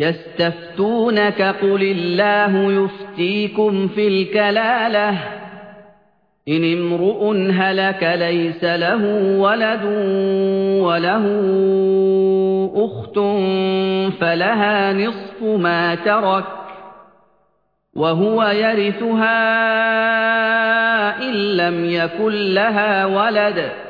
يستفتونك قل الله يفتيكم في الكلالة. إن امرؤ هلك ليس له ولد وله أخت فلها نصف ما ترك وهو يرثها إن لم يكن لها ولد.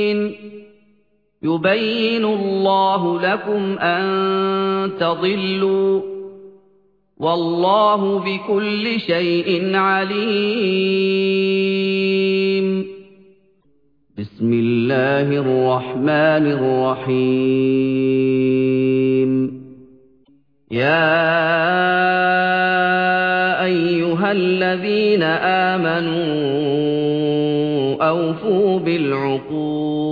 يبين الله لكم أن تضلوا والله بكل شيء عليم. بسم الله الرحمن الرحيم. يا أيها الذين آمنوا أوفوا بالعقود.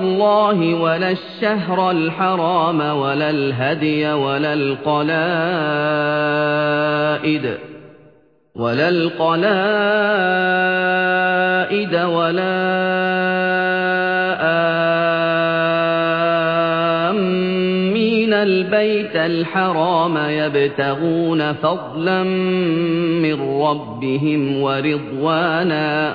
الله ولا الشهر الحرام ولا الهدي ولا القلائد ولا القلائد ولا آمين البيت الحرام يبتغون فضلا من ربهم ورضوانا